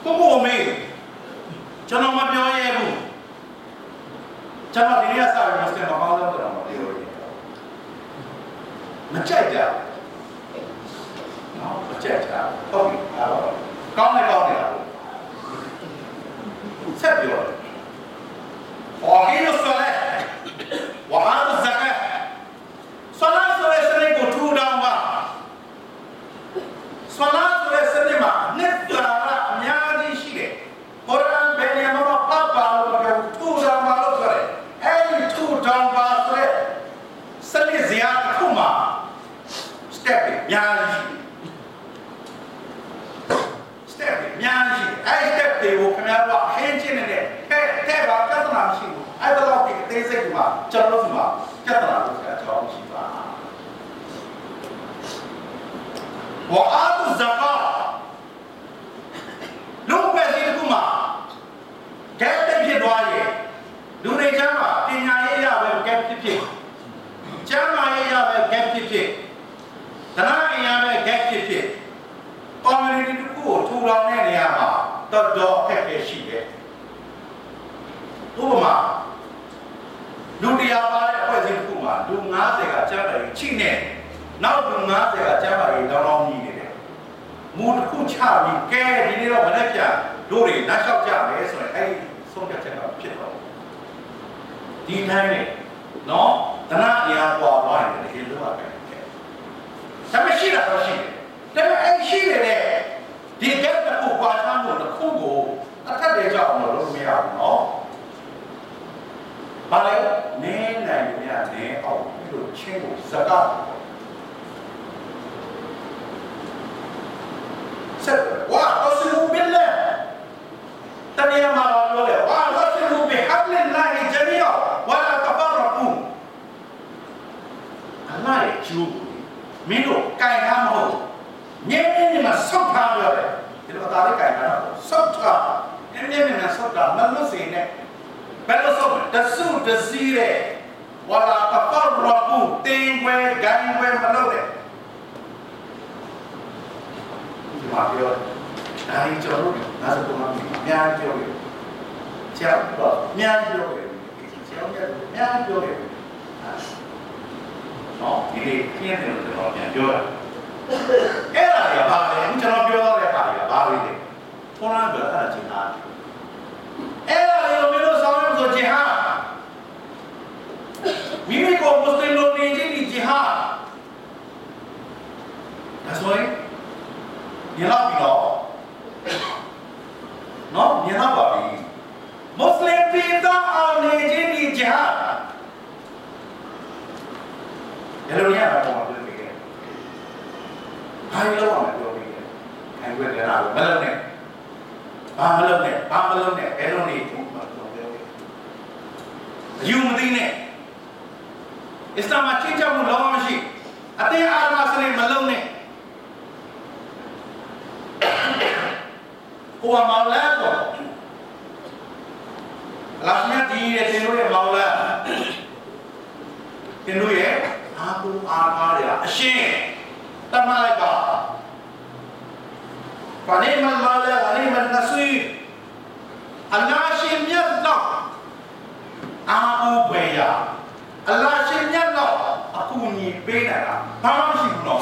ကိုကိုမေးကျွန်တော်မပြောရဲဘူးကျွန်တော်ဒီနေ့ကစပြီး Muslim မပေါင်းတော့တော့မပြောရဲမကြိုက်ကြနော်မကြိုက်ကြဟုတ်ပြီအဲ့တော့ကောင်းတယ်ကောင်းတယ်ဆက်ပြောတယ် وأقيموا الصلاة ကကျွန်တော်တို့ကပြဿနာလို့ဆိုတာကျွန်တော်ရှိပါဝါအာတုဇကာလူပဲစီတခုမှာကဲတက်ဖြစ်သွားရဲ့လူတွေချမ်းမှာပညာရေးရပဲကဲဖြစ်ဖြစ်ကျမ်းမာရေးရပဲကဲဖြစ်ဖြစ်သနာအင်ရပဲကဲဖြစ်ဖြစ် community တခုကိုထူထောင်တဲ့နေရာမှာတော်တော်အခက်အခဲရှိတယ်ဥပမာ လူတရားပါတဲ့အဖွဲ့အစည်းတစ်ခုမှာလူ90ကကျမ်းပါရေးချိနေနောက်လူ90ကကျမ်းပါရေးတောင်းတောင်းကြီးနေတယ်မူတစ်ခုချပြီးကဲဒီနေ့တော့မနေ့ပြန်တို့တွေနှက်လျှောက်ကြမယ်ဆိုရင်အဲ့ဒီဆုံးဖြတ်ချက်ကဖြစ်တော့ဒီတိုင်းနဲ့နော်တဏှာအရာပွားသွားတယ်တကယ်လို့ရတယ်ဒါပေမဲ့ရှိတာတော့ရှိတယ်ဒါပေမဲ့အဲ့ရှိနေတဲ့ဒီ gap တစ်ခုပွားချမ်းမှုတစ်ခုကိုအထက်တွေကြောက်အောင်လို့မရဘူးနော် ဘာလဲနင်းနိုင်မြတ်နင်းအောင်ပြီးလို့ချင်းကိုဇကဆက်ဝါအဆလူဘီလာတနည်းမှာပြောတယ်ဝါအဆလူဘီဟဘလလာဟီဂျမီယာဝလာတဖရကူအလာရဲ့ကျိုးမင်းတို့ကြိုင်ထားမဟုတ်ငင်းနေနေမှာဆောက်ထားပြောတယ်ဒီလိုအသားလေးကြိုင်ထားတာဆောက်ထားနင်းနေနေမှာဆောက်တာမလွတ်စေနဲ့ ဘယ်လိုဆောက်တဆုတစည်းတဲ့ဝလာတဖရကူတင်းခွဲဂိုင်းခွဲမလုပ်တဲ့ဒီမှာပြောဒါကြီးကျွန်တော်တို့နားစပေါ်မှာအများကြီးပြောတယ်။ကျောင်းတော့အများကြီးပြောတယ်။ကျောင်းရဲ့အများကြီးပြောတယ်။နော်ဒီနေ့ပြင်းတယ်လို့ကျွန်တော်ပြန်ပြောတာ။အဲ့ဒါတွေကဘာလဲကျွန်တော်ပြောတဲ့အခါတွေကဘာလဲလဲ။ဖုန်းလာပြောတာချင်းဟာ။အဲ့ဒါတွေကိုမ င်းတို့ဆောင်ရဆိုဂျီဟာမိမိကိုမွတ်စလင်တို့နေချင်းဒီဂျီဟာဒါဆိုရင်မြင်တော့ပြီတော့နော်မြင်တော့ပါပြီမွတ်စလင်ပြည်သားအောင်နေခြင်းဒီဂျဟာဘယ်လိုရမှာပေါ့ပြောပြခဲ့ဘာလို့အောင်ပြောပြခဲ့ခံွက်ကြတာမလုပ်နဲ့ဘာမလုပ်နဲ့ဘာမလုပ်နဲ့ဘယ်လိုနေဘူးမပြောပြောခဲ့အ ယူမသိနဲ့အစ္စလာမ်မှာချင်းချောက်မှုလုံးဝမရှိအတင်းအာရမစနစ်မလုပ်နဲ့ဟိုမောင်လာတော့လာမြတ်ဒီရဲ့တင်လို့ရဲ့မောင်လာတင်လို့ရဲ့အာကူအာကားရအရှင်တမလိုက်ပါဖာနိမန်မောင်လာဝနိမန်နဆွီအလ္လာရှင်မြတ်တော့ အာကူဘွေရအလ္လာရှင်မြတ်တော့အခုညီပေးနေတာဘာမှမရှိဘူးနော်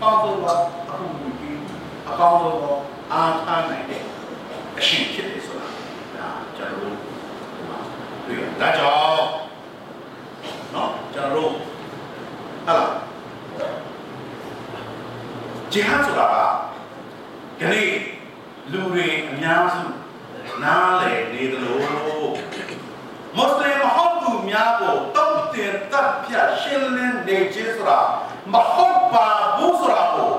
ကောင်းတော့အခုညီကောင်းဆုံးသောအားထားနိုင်တဲ့အရှင်ဖြစ်တယ်ဆိုတာဒါကျွန်တော်တို့တွေ့ရဒါကြောင့်နော်ကျွန်တော်တို့ဟာလားဂျီဟန်ဆိုတာကဒီနေ့လူတွေအများစုနားလည်နေသလို မွတ်စလင်မဟုတ်သူများကိုတုံ့တင်တပ်ဖြတ်ရှင်းလင်းနေခြင်းဆိုတာမဟုတ်ပါဘူးဆိုတာကို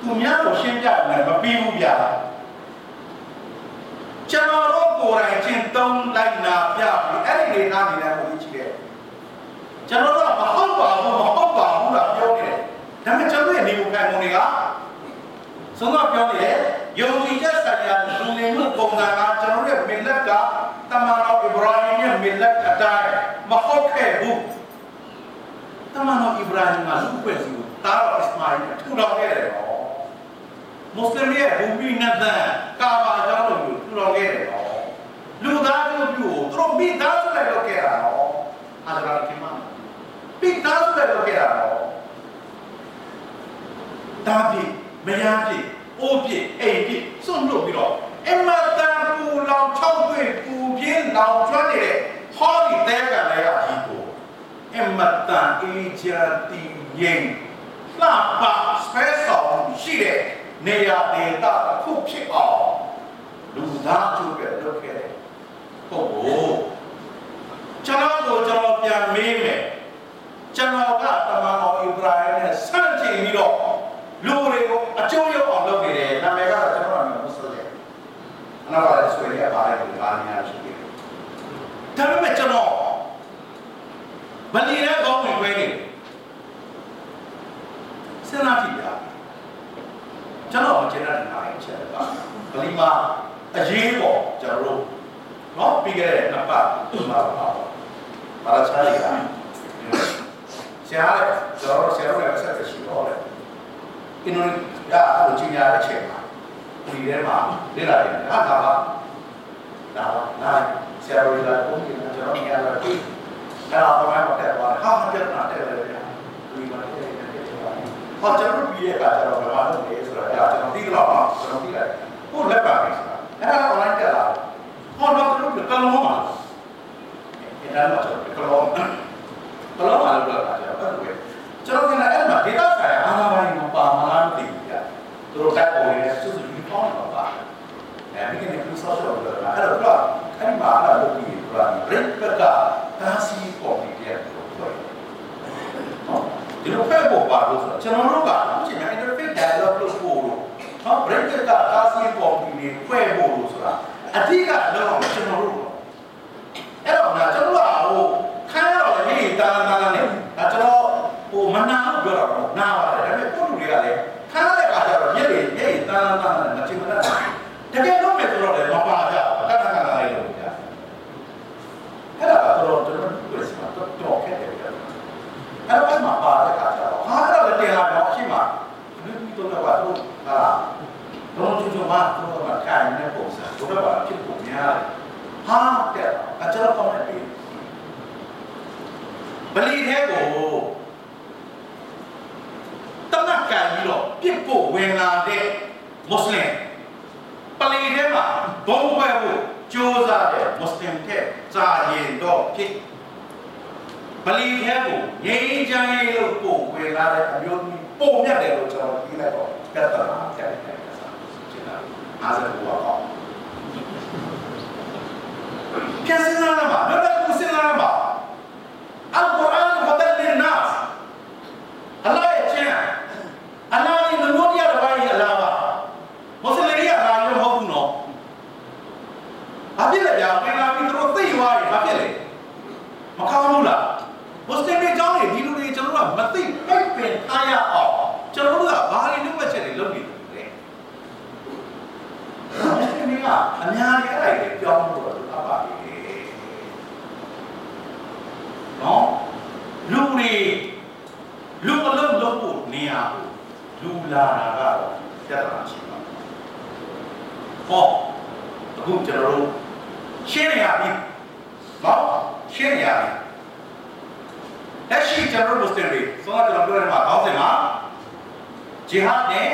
သူများကိုရှင်းပြမယ်မပြီးဘူးဗျာကျွန်တော်တို့ကိုယ်တိုင်ချင်းတုံးလိုက်နာပြပြီးအဲ့ဒီနေသားနေတဲ့ကိုကြီးတယ်ကျွန်တော်တို့ကမဟုတ်ပါဘူးမဟုတ်ပါဘူးလားပြောနေတယ်ဒါပေမဲ့ကျွန်တော်ရဲ့နေမှုခံမှုတွေကဆုံးတော့ပြောနေတယ် ယုံကြည်ချက်ဆိုင်ရာလူငယ်မှုပုံစံကကျွန်တော်ရဲ့မင်လက်ကတမန်တော်အစ္စရာဟင်ရဲ့မင်လက်အတိုင်းမဟုတ်ခဲ့ဘူးတမန်တော်အစ္စရာဟင်ကလူ့ဖွဲ့စည်းကိုတားတော်အစ္စမာအီလ်ထူထောင်ခဲ့တယ်နော်မွတ်စလင်ရဲ့ဘူမီနတ်သန်ကာဘာကျောင်းတို့ကိုထူထောင်ခဲ့တယ်နော်လူသားတို့ပြုကိုသူတို့မိသားစုလိုက်လုပ်ခဲ့တာနော်အာဒရာကိမန်မိသားစုလိုက်လုပ်ခဲ့တာနော်တာပြီမယားပြီ အိုးပြီအိမ်ပြီစွန့်လို့ပြီးတော့အမတန်ပူလောင်ချောက်ွေပူပြင်းလောင်ကျွမ်းနေတဲ့ဟောဒီတဲကလည်းအကြီးကိုအမတန်အေဂျာတီရင်လှပစပယ်ဆောင်ရှိတဲ့နေရာဒေသတစ်ခုဖြစ်အောင်လူသားကျိုးပဲလုပ်ခဲ့တယ်ဟုတ်ဘူးကျွန်တော်တို့ကျွန်တော်ပြန်မေးမယ်ကျွန်တော်ကတမန်တော်ဣဗရာဟိနဲ့ဆန့်ကျင်ပြီးတော့လူတွေကိုအကျိုးရောက်အောင်လုပ်နေတယ်နာမည်ကတော့ကျွန်တော်ကမဟုတ်ဆိုတယ်အနာပါလဲဆွေရပါတယ်လို့အားများရှိတယ် ဒါပေမဲ့ကျွန်တော်ဗလီရဲကောင်းဝင်ခွဲနေစဉ်းစားကြည့်ပြကျွန်တော်မကျေနပ်တဲ့အားချက်ပါဗလီမှာအရေးပေါ်ကျွန်တော်တို့နော်ပြီးခဲ့တဲ့နှစ်ပတ်ဒီမှာပါပါပါချားရည်ကဆရာလည်းကျွန်တော်ဆရာတို့လည်းဆက်သက်ရှိတော့တယ်အင်းတို့ကအဲ့လိုကြီးညာတဲ့အချိန်မှာဒီထဲမှာလေ့လာတယ်ဟာဒါပါဒါပါနား ဆရာတို့ကပုံပြကျွန်တော်ညာလာပြီအဲ့တော့ဘာမှမတက်သွားဟာမတက်တာတက်တယ်ဗျာဒီမှာတက်တယ်တက်တယ်ဟောကျွန်တော်ပြီးတဲ့အခါကျတော့ဘာလို့လဲဆိုတော့အဲ့ကျွန်တော်သိကြတော့ကျွန်တော်သိလိုက်ကိုလက်ပါပြီဆိုတာအဲ့ဒါ online တက်လာဟောတော့တို့ကလုံးမှာအဲ့ဒါမှကျွန်တော်ကလုံးကလုံးမှာလို့ပြောတာကျတော့အဲ့လိုပဲကျွန်တော်ကလည်းအဲ့မှာ data ဆိုင်ရာအားပိုင်းမှာပါမလားမသိဘူးဗျာသူတို့တက်ပေါ်နေတဲ့စုစုပြီးပေါင်းတော့ပါအဲမိကနေပြုဆော့ဆော့လို့ပြောတာအဲ့တော့အဲ့မှာအဲ့လိုပြီးတော့ break ကတာစီပေါ်နေတယ်လို့ပြောတယ်နော်ဒီလိုဖက်ပေါ်ပါလို့ဆိုတော့ကျွန်တော်တို့ကအခုချိန်မှာ interface dialog လို့ပို့လို့နော် break ကတာစီပေါ်ပြီးနေဖွဲ့ဖို့လို့ဆိုတာအဓိကအတော့ကျွန်တော်တို့အဲ့တော့ငါကျွန်တော်ကဟိုခန်းရတော့လည်းတာတာတာနဲ့ဒါကျွန်တော်ဟိုမနာလို့ပြောတာတော့နာပါတယ်ဒါပေမဲ့ကိုလူတွေကလည်းခန်းတဲ့အခါကျတော့ရက်တွေရက်တွေတာတာတာနဲ့မချင်မနဲ့တကယ်တော့မယ်ဆိုတော့လည်းမပါကြဘူးကတ္တကနာလေးလို့ကြာအဲ့ဒါကတော့ကျွန်တော်တို့ကစမှာတော့တော့ခဲ့တယ်ဗျာအဲ့တော့မှပါတဲ့အခါကျတော့ဟာအဲ့ဒါလည်းတင်လာတော့အရှိမလူပြီးတော့ကတော့ဟာတော့ကျုံကျုံမှာတော့ကခိုင်နေပုံစံတို့ကဖြစ်ပုံများဟာတဲ့အကျတော့ကောင်းတယ်ပြီဗလီထဲကိုတနက်ကန်ပြီးတော့ပြစ်ဖို့ဝင်လာတဲ့မွတ်စလင်ပလီထဲမှာဘုံပွဲဖို့ကြိုးစားတဲ့မွတ်စလင်တဲ့ဇာရင်တော့ဖြစ်ပလီထဲကိုငြိမ်းချမ်းရေးလို့ပို့ဝင်လာတဲ့အမျိုးသမီး ပုံမြတ်တယ်လို့ကျွန်တော်ပြောလိုက်တော့ပြတ်တာပြတ်တယ်ဆိုတာရှင်းတာအားစကူတော့ပြန်စနာမှာဘယ်လိုကိုစနာမှာအလ်ကုရ်အာန်ဟဒလ်လင်နာစ်အလ္လာဟ်ရဲ့ချမ်းအလ္လာဟ်ရဲ့နမိုးတရားတစ်ပါးကြီးအလ္လာဟ်ပါမွတ်စလင်တွေကအလ္လာဟ်ရောမဟုတ်ဘူးနော်ဘာဖြစ်လဲဗျာဝင်လာပြီးသူတို့သိသွားရင်ဘာဖြစ်လဲမကောင်းဘူးလားမွတ်စလင်တွေအကြောင်းတွေဒီလူတွေကျွန်တော်တို့ကမသိပိတ်ပင်ထားရအောင်ကျွန်တော်တို့ကဘာတွေလုပ်ချက်တွေလုပ်နေတယ်လဲမွတ်စလင်တွေ ကအများကြီးအဲ့ဒါတွေပြောင်းလို့တော့အပ်ပါလေနော်လူတွေလူအလုံးလုံးဖို့နေရဘူးလူလာတာကတော့ပြဿနာရှိပါဟောအခုကျွန်တော်တို့ရှင်းရပြီနော်ရှင်းရပြီလက်ရှိကျွန်တော်တို့မွတ်စလင်တွေဆိုတော့ကျွန်တော်ပြောရမှာခေါင်းစဉ်မှာဂျီဟာဒ်နဲ့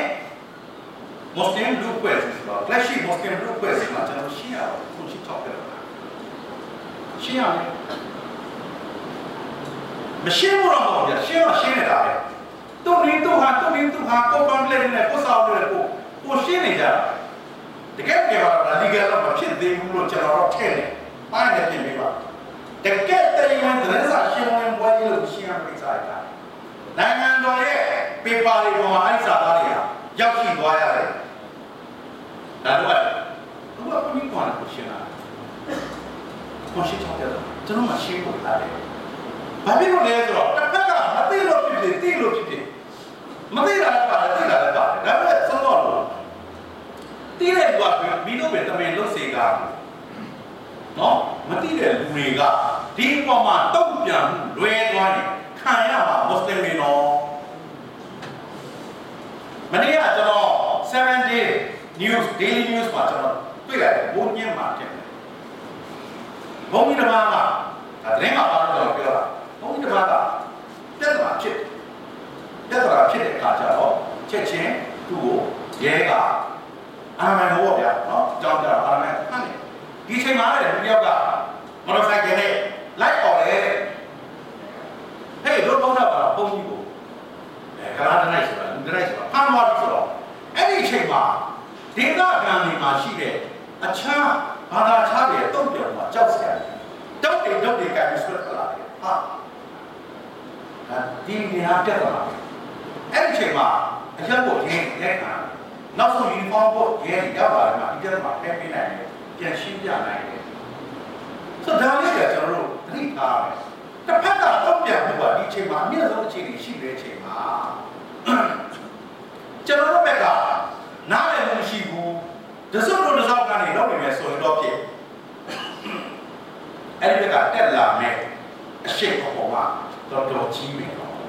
မွတ်စလင်လူကွဲဆိုတော့လက်ရှိမွတ်စလင်လူကွဲဆိုတော့ကျွန်တော်ရှင်းရအောင်ခုရှိထောက်ပြတော့ရှင်းရမယ်မရှင်းဘူးတော့မဟုတ်ဘူးရှင်းတော့ရှင်းနေတာပဲတုံးရင်းတုံးဟာတုံးရင်းတုံးဟာကိုပန်လက်နဲ့ကိုစောက်နဲ့ကိုကိုရှင်းနေကြတာတကယ်ကြတော့ဒါဒီကတော့မဖြစ်သေးဘူးလို့ကျွန်တော်တော့ထည့်တယ်ပိုင်းနဲ့ပြင်ပေးပါတကယ်တည်းရင်သတင်းစာရှင်းလင်းပွဲလို့ရှင်းရမယ့်စာရတာနိုင်ငံတော်ရဲ့ပေပါတွေပေါ်မှာအဲ့စာသားတွေဟာရောက်ရှိသွားရတယ် ဒါတော့ဘုရားကမိကွာကိုရှင်းတာကိုရှင်းချောက်တယ်ကျွန်တော်မှရှင်းဖို့လာတယ်ဘာဖြစ်လို့လဲဆိုတော့တစ်ဖက်ကမသိလို့ဖြစ်ဖြစ်သိလို့ဖြစ်ဖြစ်မသိတာလည်းပါတယ်သိတာလည်းပါတယ်ဒါပေမဲ့သုံးတော့လို့သိတဲ့လူကမီးတို့ပဲတမင်လို့စေကနော်မသိတဲ့လူတွေကဒီအပေါ်မှာတုံ့ပြန်မှုလွဲသွားရင်ခံရမှာမွတ်စလင်တွေနော်မနေ့ကကျွန်တော်7 day news daily news မှာကျွန်တော်တွေ့လိုက်တယ်ဘုံညင်းမှာတက်တယ်ဘုံကြီးတစ်ပါးကဒါသတင်းမှာပါတော့ပြောတာဘုံကြီးတစ်ပါးကပြဿနာဖြစ်ပြဿနာဖြစ်တဲ့အခါကျတော့ချက်ချင်းသူ့ကိုရဲကအာမန်ဟောဗျာနော်ကြောင်းကြအာမန်ဟန်တယ်ဒီချိန်မှာလည်းဒီယောက်ကမော်တော်ဆိုင်ကယ်နဲ့လိုက်អော်တယ်ဟေးတို့ဘောင်းတော့ပါဘုံကြီးကိုအဲကလာတနိုင်ဆိုတာလူတနိုင်ဆိုတာဖမ်းသွားပြီဆိုတော့အဲ့ဒီအချိန်မှာ ဒေသခံတွေမှာရှိတဲ့အခြားဘာသာခြားတွေတုံ့ပြန်မှာကြောက်စရာတုတ်တွေတုတ်တွေကပြီးဆွတ်လာတယ်ဟာဒီနေရာပြတ်သွားတယ်အဲ့ဒီအချိန်မှာအရက်ကိုရင်းရက်ခံနောက်ဆုံးယူနီဖောင်းကိုရဲရောက်လာတယ်မှာဒီကျမှဖယ်ပေးနိုင်တယ်ပြန်ရှင်းပြနိုင်တယ်ဆိုတော့ဒါလေးကကျွန်တော်တို့သတိထားမယ်တစ်ဖက်ကတော့ပြန်ဖို့ကဒီအချိန်မှာအမြင့်ဆုံးအခြေအနေရှိတဲ့အချိန်မှာကျွန်တော်တို့ဘက်ကနားလည်မှုမရှိဘူး တစုံတို့တစ်စောက်ကနေတော့ပြင်မယ်ဆိုရင်တော့ဖြစ်အဲ့ဒီဘက်ကတက်လာမယ်အရှိတ်ပေါ်မှာတော်တော်ကြီးမယ်တော့အဲ့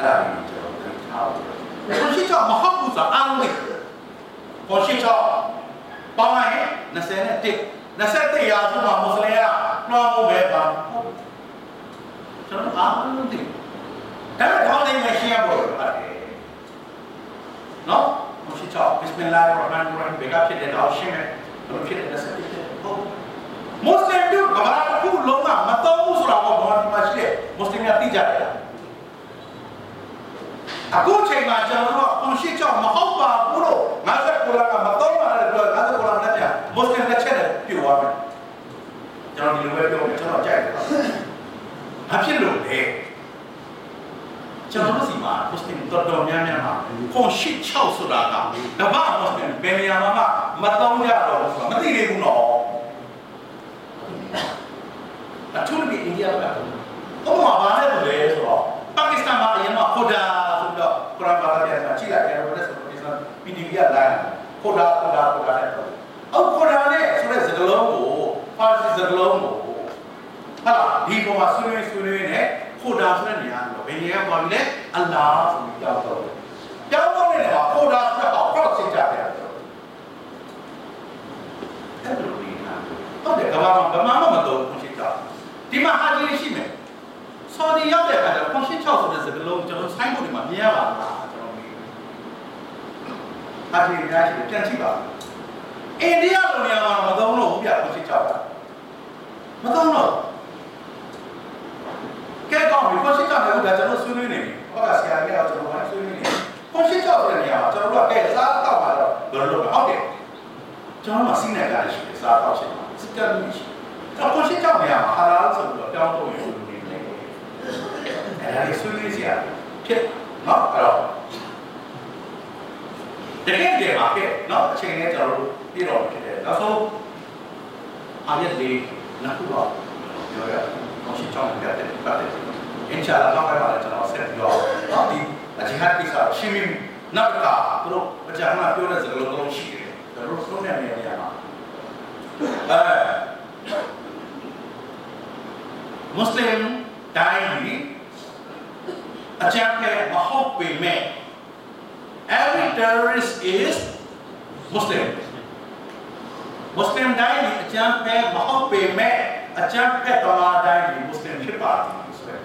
ဒါကိုကျွန်တော်သတိထားဖို့ကိုရှိချောမဟုတ်ဘူးဆိုအားလုံးလေကိုရှိချောပေါင်းရင်21 21ရာစုမှာမွတ်စလင်ကနှောဖို့ပဲပါကျွန်တော်အားလုံးသိဒါပေမဲ့ခေါင်းလေးမရှိရဘူးလို့ပါတယ်နော်မ ရှိချောဘစ်မလာရ်ရဟ်မန်ရဟ်ဘေကဖြစ်တဲ့တော့ရှင်းမယ်ဘယ်ဖြစ်တဲ့21ဟုတ်မွတ်စလင်တို့ကဘာတစ်ခုလုံးကမတော်ဘူးဆိုတာကိုဘာမှမရှိတဲ့မွတ်စလင်ကသိကြတယ်အခုချိန်မှာကျွန်တော်တို့ကကွန်ရှစ်ချောက်မဟုတ်ပါဘူးလို့ငါဆက်ကိုလာကမတော်ပါနဲ့ပြောငါဆက်ကိုလာနဲ့ပြမွတ်စလင်တစ်ချက်နဲ့ပြသွားမယ်ကျွန်တော်ဒီလိုပဲပြောမယ်ကျွန်တော်ကြိုက်တယ်ဘာဖြစ်လို့လဲ ကျွန်တော်တို့စီမှာမွတ်စလင်တော်တော်များများမှာကွန်ရှစ်ချောက်ဆိုတာကတပတ်မွတ်စလင်ဘယ်နေရာမှာမတော်ကြတော့ဘူးဆိုတာမသိသေးဘူးနော်အထူးသဖြင့်အိန္ဒိယကဥပမာဘာလဲလို့လဲဆိုတော့ပါကစ္စတန်မှာအရင်ကခိုဒါဆိုတော့ကုရ်အာန်ဘာသာပြန်ကြည့်လိုက်တယ်ဘယ်လိုဆိုတော့ဒီစံ PDF လိုင်းခိုဒါခိုဒါခိုဒါနဲ့တော့အော်ခိုဒါနဲ့ဆိုတဲ့စကားလုံးကိုပါစီစကားလုံးကိုဟာဒီပေါ်မှာဆွေးနွေးဆွေးနွေးနဲ့ခိုဒါဆိုတဲ့နေရာတော့ ဘယ်နေရာပေါ်လဲအလ္လာဟ်ဆိုပြီးကြောက်တော့ကြောက်တော့နေတာခိုဒါဆိုတော့ဘာလို့စိတ်ကြတယ်အဲ့လိုနေတာဟုတ်တယ်ကဘာမှဘာမှမတော့ဘူးစိတ်ကြဒီမှာဟာကြီးရှိမယ်ဆော်ဒီရောက်တဲ့အခါကျတော့ခွန်ရှင်း6ဆိုတဲ့စကားလုံးကျွန်တော်ဆိုင်းဘုတ်တွေမှာမြင်ရပါလားကျွန်တော်မေးဟာဒီညာရှိပြန်ကြည့်ပါအိန္ဒိယလိုနေရာမှာမသုံးလို့ဘူးပြခွန်ရှင်း6တာမသုံးတော့ ကဲကောင်းပြီခွန်ရှင်း6လည်းဒါကျွန်တော်ဆွေးနွေးနေပြီဟောကဆရာကြီးကကျွန်တော်ကဆွေးနွေးနေခွန်ရှင်း6ဆိုတဲ့နေရာမှာကျွန်တော်တို့ကကဲစားတော့ပါတော့ဘယ်လိုလုပ်ဟုတ်တယ်ကျွန်တော်မှစီးနေတာရှိတယ်စားတော့ရှိတယ်စကန်မရှိတော့ခွန်ရှင်း6နေရာမှာဟာလာဆိုပြီးတော့တောင်းတော့ယူနေတယ်အဲ့ဒါလေးဆွေးနွေးစရာဖြစ်နော်အဲ့တော့တကယ်တည်းမှာဖြစ်နော်အချိန်နဲ့ကျွန်တော်တို့ပြည်တော်ဖြစ်တယ်နောက်ဆုံးအားရလေးနောက်ခုတော့ပြောရအောင် ရှင်းချောင်းပြတယ်ပါတယ်အင်ရှာလာတော့ပဲပါလေကျွန်တော်ဆက်ပြီးတော့နော်ဒီအဂျီဟတ်ကိစ္စရှင်းပြီးနောက်ကသူတို့အကြမ်းမှာပြောတဲ့စကား လုံးလုံးရှိတယ်ကျွန်တော်တို့ဆုံးတဲ့နေရာမှာအဲမွတ်စလင်တိုင်းကြီးအကြမ်းဖက်မဟုတ်ပေမဲ့ every terrorist is Muslim Muslim တိုင်းဒီအကြမ်းဖက်မဟုတ်ပေမဲ့အကြမ်းဖက်တော်လာတိုင်းဒီ Muslim ဖြစ်ပါတယ်ဆိုတဲ့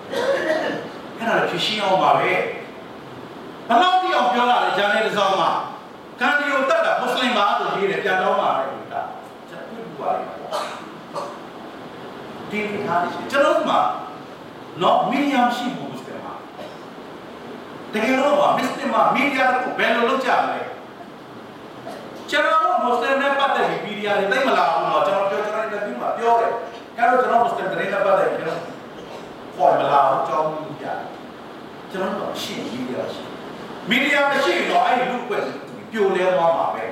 အဲ့ဒါဖြစ်ရှင်းအောင်ပါပဲဘလောက်တိအောင်ပြောလာလဲဂျာနယ်တစ်စောင်းမှာကန်ဒီကိုတက်တာမွတ်စလင်ပါဆိုရေးတယ်ပြန်တော့မှာပဲဒီကချက်ပြူပါလိမ့်ဒီထားတယ်ကျွန်တော်မှာနော်မီဒီယာရှိဘူးမွတ်စလင်မှာတကယ်တော့မစ္စလင်မှာမီဒီယာကိုဘယ်လိုလုပ်ကြမလဲ ကျွန်တော်တို့မွတ်စလင်နဲ့ပတ်သက်ပြီးမီဒီယာတွေသိမလာဘူးတော့ကျွန်တော်ပြောကျွန်တော်လည်းဒီမှာပြောတယ်အဲ့တော့ကျွန်တော်မွတ်စလင်တွေနဲ့ပတ်သက်ပြီးကျွန်တော်ပေါ်မလာအောင်ကြောင်းပြရတယ်ကျွန်တော်တို့ရှိမီဒီယာရှိမီဒီယာမရှိတော့အဲ့ဒီလူ့ကွက်ပြိုလဲသွားမှာပဲ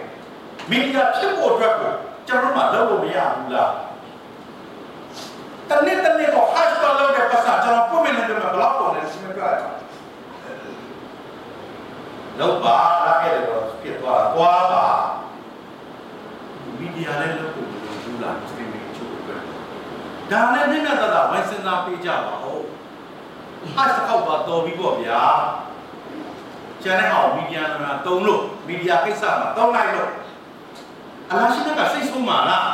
မီဒီယာဖြစ်ဖို့အတွက်ကိုကျွန်တော်တို့မှလုပ်လို့မရဘူးလားတနေ့တနေ့တော့ hashtag လုပ်တဲ့ပတ်စံကျွန်တော်ပုံမှန်နဲ့ပြောမှာဘလောက်ပုံလဲစဉ်းစားကြရအောင်လောက်ပါလာခဲ့တယ်တော့ဖြစ်သွားတာသွားပါမီဒီယာလည်းလုပ်ဖို့ဘူးလားစတင်ပြီးချိုးအတွက် ဒါလည်းမျက်နှာသာသာဝိုင်းစဉ်းစားပေးကြပါဦးအစကောက်ပါတော်ပြီးပေါ့ဗျာကျန်တဲ့အောင်မီဒီယာကတုံးလို့မီဒီယာကိစ္စမှာတောင်းလိုက်လို့အလားရှိတဲ့ကစိတ်ဆိုးမှာလား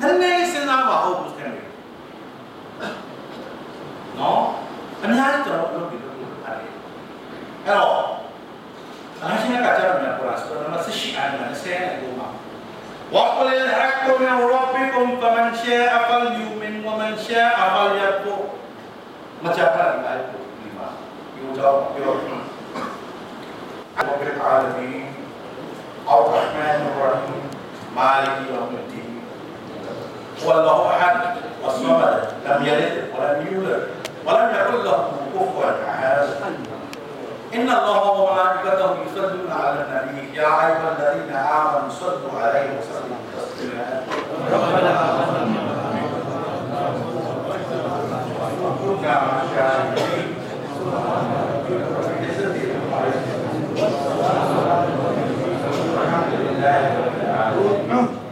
နည်းနည်းစဉ်းစားပါဦးဘုစတန်တွေနော်အများကြီးကျွန်တော်လုပ်ပြီးလုပ်လို့ရတယ်အဲ့တော့အလားရှိတဲ့ကကျတော့မြန်ပေါ်လာစတော့မဆက်ရှိအဲ့ဒါနဲ့ဆဲနေတော့မှာ وقل الحق من ربكم فمن شاء فليؤمن ومن شاء فليكفر bacakan ayat 5 يجاوب برحمة رب العالمين الرحمن الرحيم مالك يوم الدين هو الله احد والصمد لم يلد ولم يولد ولم يكن له كفوا احد إن الله وملائكته يصلون على النبي. يا أيها الذين آمنوا صلوا عليه وسلموا تسليما. ربنا. وكنا مع